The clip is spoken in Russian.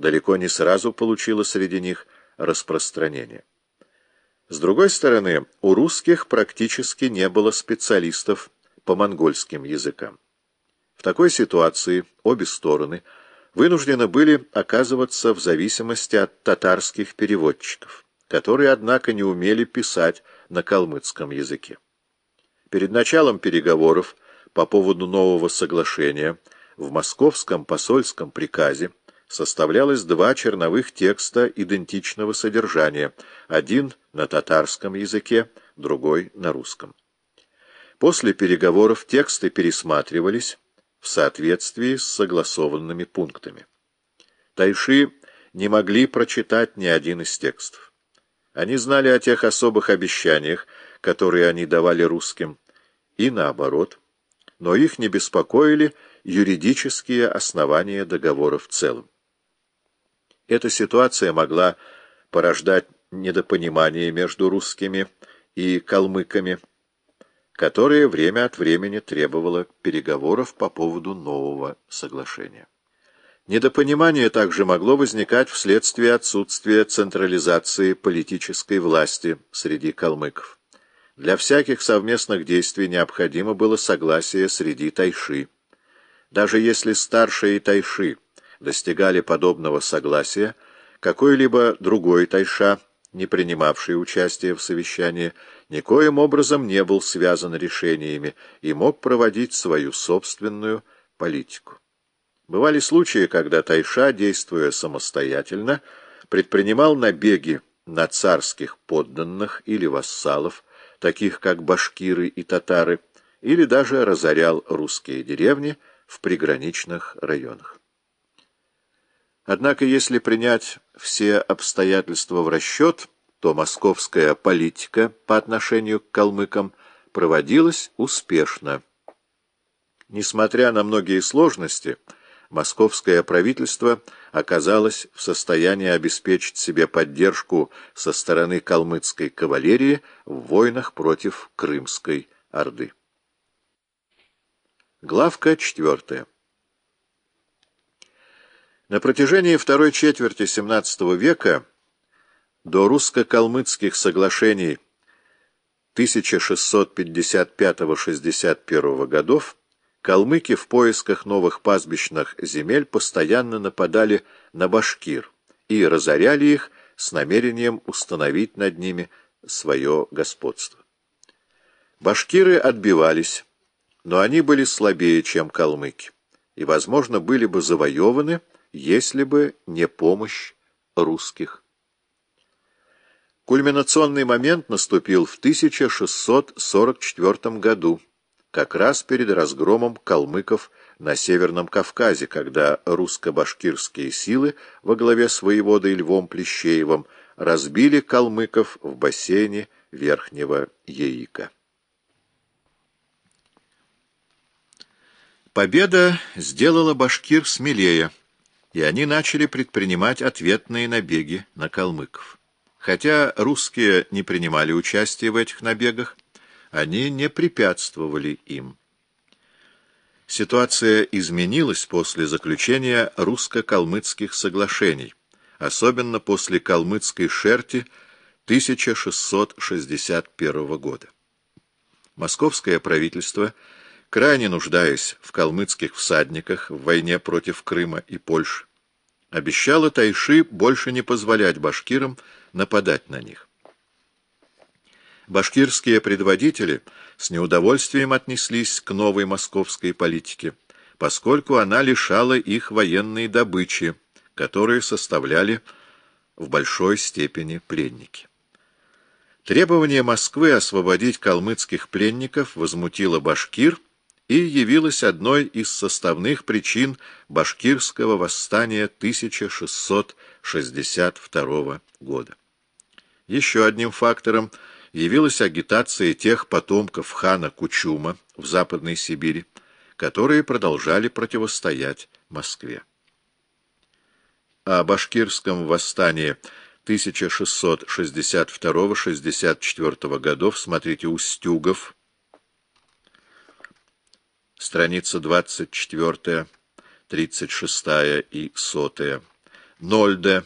далеко не сразу получила среди них распространение. С другой стороны, у русских практически не было специалистов по монгольским языкам. В такой ситуации обе стороны вынуждены были оказываться в зависимости от татарских переводчиков, которые, однако, не умели писать на калмыцком языке. Перед началом переговоров по поводу нового соглашения в московском посольском приказе составлялось два черновых текста идентичного содержания, один на татарском языке, другой на русском. После переговоров тексты пересматривались в соответствии с согласованными пунктами. Тайши не могли прочитать ни один из текстов. Они знали о тех особых обещаниях, которые они давали русским, и наоборот, но их не беспокоили юридические основания договора в целом. Эта ситуация могла порождать недопонимание между русскими и калмыками, которое время от времени требовало переговоров по поводу нового соглашения. Недопонимание также могло возникать вследствие отсутствия централизации политической власти среди калмыков. Для всяких совместных действий необходимо было согласие среди тайши. Даже если старшие тайши достигали подобного согласия, какой-либо другой тайша, не принимавший участие в совещании, никоим образом не был связан решениями и мог проводить свою собственную политику. Бывали случаи, когда тайша, действуя самостоятельно, предпринимал набеги на царских подданных или вассалов, таких как башкиры и татары, или даже разорял русские деревни в приграничных районах. Однако, если принять все обстоятельства в расчет, то московская политика по отношению к калмыкам проводилась успешно. Несмотря на многие сложности, московское правительство оказалось в состоянии обеспечить себе поддержку со стороны калмыцкой кавалерии в войнах против Крымской Орды. Главка четвертая. На протяжении второй четверти XVII века до русско-калмыцких соглашений 1655-61 годов калмыки в поисках новых пастбищных земель постоянно нападали на башкир и разоряли их с намерением установить над ними свое господство. Башкиры отбивались, но они были слабее, чем калмыки, и, возможно, были бы завоеваны, если бы не помощь русских. Кульминационный момент наступил в 1644 году, как раз перед разгромом калмыков на Северном Кавказе, когда русско-башкирские силы во главе с воеводой Львом Плещеевым разбили калмыков в бассейне Верхнего Яика. Победа сделала башкир смелее и они начали предпринимать ответные набеги на калмыков. Хотя русские не принимали участия в этих набегах, они не препятствовали им. Ситуация изменилась после заключения русско-калмыцких соглашений, особенно после калмыцкой шерти 1661 года. Московское правительство – крайне нуждаясь в калмыцких всадниках в войне против Крыма и Польши, обещала Тайши больше не позволять башкирам нападать на них. Башкирские предводители с неудовольствием отнеслись к новой московской политике, поскольку она лишала их военной добычи, которые составляли в большой степени пленники. Требование Москвы освободить калмыцких пленников возмутило башкир – и явилась одной из составных причин башкирского восстания 1662 года. Еще одним фактором явилась агитация тех потомков хана Кучума в Западной Сибири, которые продолжали противостоять Москве. О башкирском восстании 1662-64 годов смотрите Устюгов, страница 24, 36 и 100, Нольде